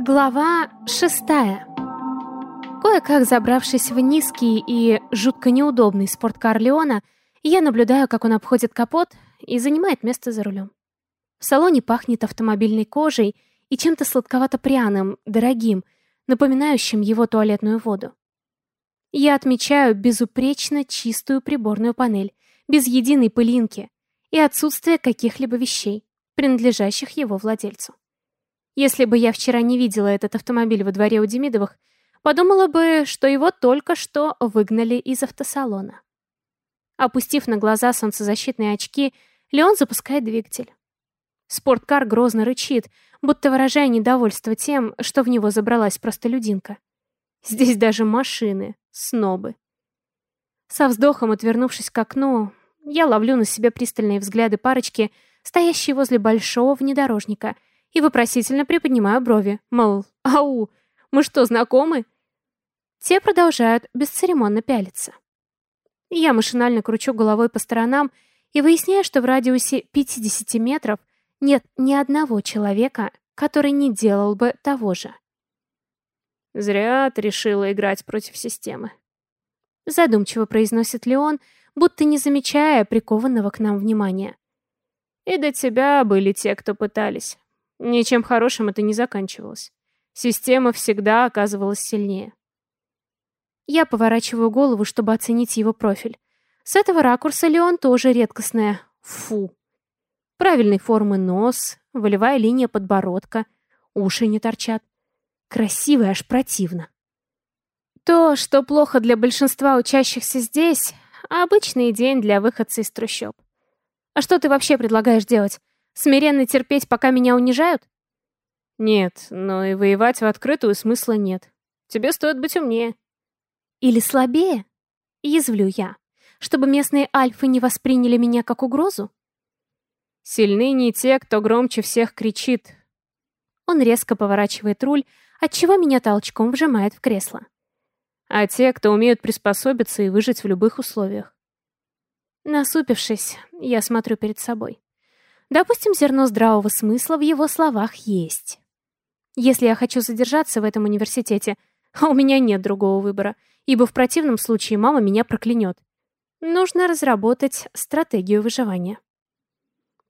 Глава шестая. Кое-как забравшись в низкий и жутко неудобный спорткар Леона, я наблюдаю, как он обходит капот и занимает место за рулем. В салоне пахнет автомобильной кожей и чем-то сладковато-пряным, дорогим, напоминающим его туалетную воду. Я отмечаю безупречно чистую приборную панель, без единой пылинки и отсутствие каких-либо вещей, принадлежащих его владельцу. Если бы я вчера не видела этот автомобиль во дворе у Демидовых, подумала бы, что его только что выгнали из автосалона. Опустив на глаза солнцезащитные очки, Леон запускает двигатель. Спорткар грозно рычит, будто выражая недовольство тем, что в него забралась простолюдинка. Здесь даже машины, снобы. Со вздохом отвернувшись к окну, я ловлю на себе пристальные взгляды парочки, стоящей возле большого внедорожника — и вопросительно приподнимаю брови, мол, ау, мы что, знакомы? Те продолжают бесцеремонно пялиться. Я машинально кручу головой по сторонам и выясняю, что в радиусе 50 метров нет ни одного человека, который не делал бы того же. «Зря ты решила играть против системы», — задумчиво произносит Леон, будто не замечая прикованного к нам внимания. «И до тебя были те, кто пытались. Ничем хорошим это не заканчивалось. Система всегда оказывалась сильнее. Я поворачиваю голову, чтобы оценить его профиль. С этого ракурса Леон тоже редкостная. Фу. Правильной формы нос, волевая линия подбородка, уши не торчат. Красиво аж противно. То, что плохо для большинства учащихся здесь, обычный день для выходца из трущоб. А что ты вообще предлагаешь делать? Смиренно терпеть, пока меня унижают? Нет, но и воевать в открытую смысла нет. Тебе стоит быть умнее. Или слабее? Язвлю я. Чтобы местные альфы не восприняли меня как угрозу? Сильны не те, кто громче всех кричит. Он резко поворачивает руль, отчего меня толчком вжимает в кресло. А те, кто умеют приспособиться и выжить в любых условиях. Насупившись, я смотрю перед собой. Допустим, зерно здравого смысла в его словах есть. Если я хочу задержаться в этом университете, а у меня нет другого выбора, ибо в противном случае мама меня проклянет, нужно разработать стратегию выживания.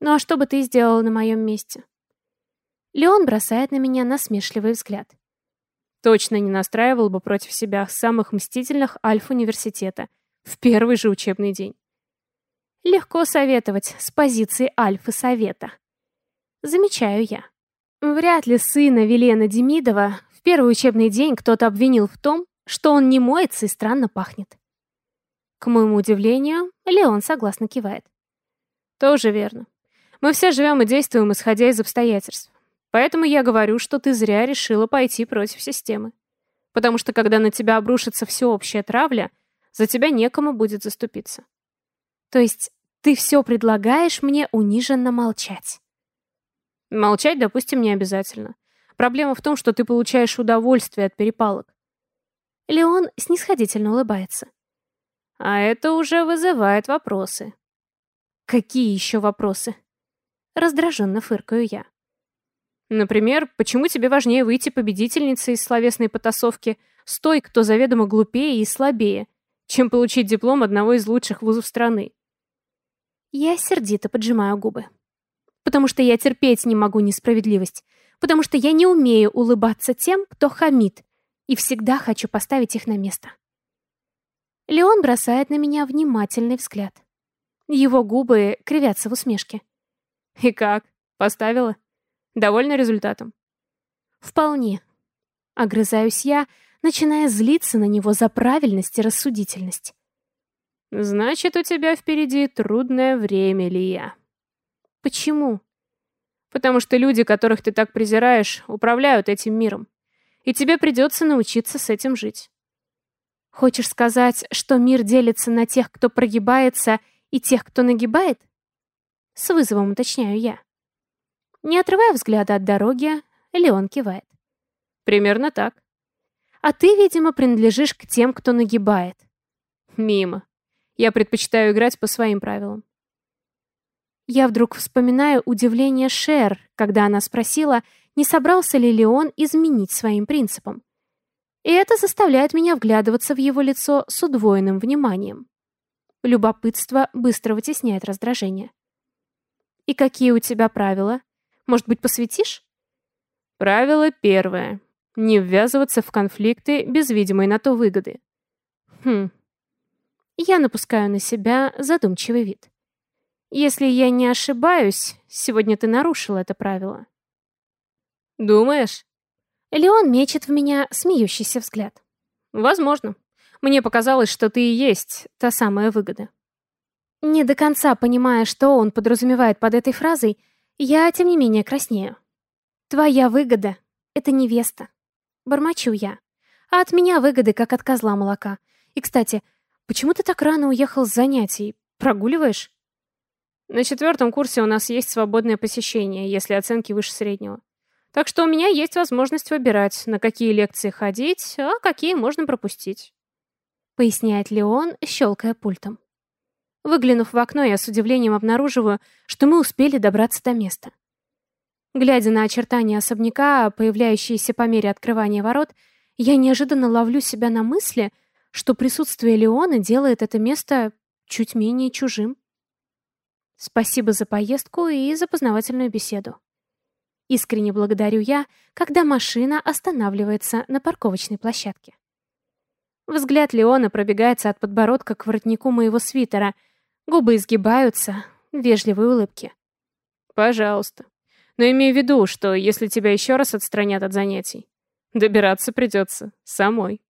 Ну а что бы ты сделала на моем месте? Леон бросает на меня насмешливый взгляд. Точно не настраивал бы против себя самых мстительных альф-университета в первый же учебный день. Легко советовать с позиции альфы совета. Замечаю я. Вряд ли сына Велена Демидова в первый учебный день кто-то обвинил в том, что он не моется и странно пахнет. К моему удивлению, Леон согласно кивает. Тоже верно. Мы все живем и действуем, исходя из обстоятельств. Поэтому я говорю, что ты зря решила пойти против системы. Потому что когда на тебя обрушится всеобщая травля, за тебя некому будет заступиться. То есть ты все предлагаешь мне униженно молчать? Молчать, допустим, не обязательно. Проблема в том, что ты получаешь удовольствие от перепалок. Леон снисходительно улыбается. А это уже вызывает вопросы. Какие еще вопросы? Раздраженно фыркаю я. Например, почему тебе важнее выйти победительницей из словесной потасовки с той, кто заведомо глупее и слабее, чем получить диплом одного из лучших вузов страны? Я сердито поджимаю губы. Потому что я терпеть не могу несправедливость. Потому что я не умею улыбаться тем, кто хамит. И всегда хочу поставить их на место. Леон бросает на меня внимательный взгляд. Его губы кривятся в усмешке. «И как? Поставила? Довольна результатом?» «Вполне». Огрызаюсь я, начиная злиться на него за правильность и рассудительность. Значит, у тебя впереди трудное время, Лия. Почему? Потому что люди, которых ты так презираешь, управляют этим миром. И тебе придется научиться с этим жить. Хочешь сказать, что мир делится на тех, кто прогибается, и тех, кто нагибает? С вызовом уточняю я. Не отрывая взгляда от дороги, Леон кивает. Примерно так. А ты, видимо, принадлежишь к тем, кто нагибает. Мимо. Я предпочитаю играть по своим правилам. Я вдруг вспоминаю удивление Шер, когда она спросила, не собрался ли Леон изменить своим принципам. И это заставляет меня вглядываться в его лицо с удвоенным вниманием. Любопытство быстро вытесняет раздражение. «И какие у тебя правила? Может быть, посвятишь?» Правило первое. Не ввязываться в конфликты без видимой на то выгоды. Хм. Я напускаю на себя задумчивый вид. Если я не ошибаюсь, сегодня ты нарушил это правило. Думаешь? Леон мечет в меня смеющийся взгляд. Возможно. Мне показалось, что ты и есть та самая выгода. Не до конца понимая, что он подразумевает под этой фразой, я, тем не менее, краснею. Твоя выгода — это невеста. Бормочу я. А от меня выгоды, как от козла молока. И, кстати, почему ты так рано уехал с занятий? Прогуливаешь? На четвертом курсе у нас есть свободное посещение, если оценки выше среднего. Так что у меня есть возможность выбирать, на какие лекции ходить, а какие можно пропустить. Поясняет Леон, щелкая пультом. Выглянув в окно, я с удивлением обнаруживаю, что мы успели добраться до места. Глядя на очертания особняка, появляющиеся по мере открывания ворот, я неожиданно ловлю себя на мысли, что присутствие Леона делает это место чуть менее чужим. Спасибо за поездку и за познавательную беседу. Искренне благодарю я, когда машина останавливается на парковочной площадке. Взгляд Леона пробегается от подбородка к воротнику моего свитера. Губы изгибаются, вежливые улыбки. «Пожалуйста. Но имей в виду, что если тебя еще раз отстранят от занятий, добираться придется самой».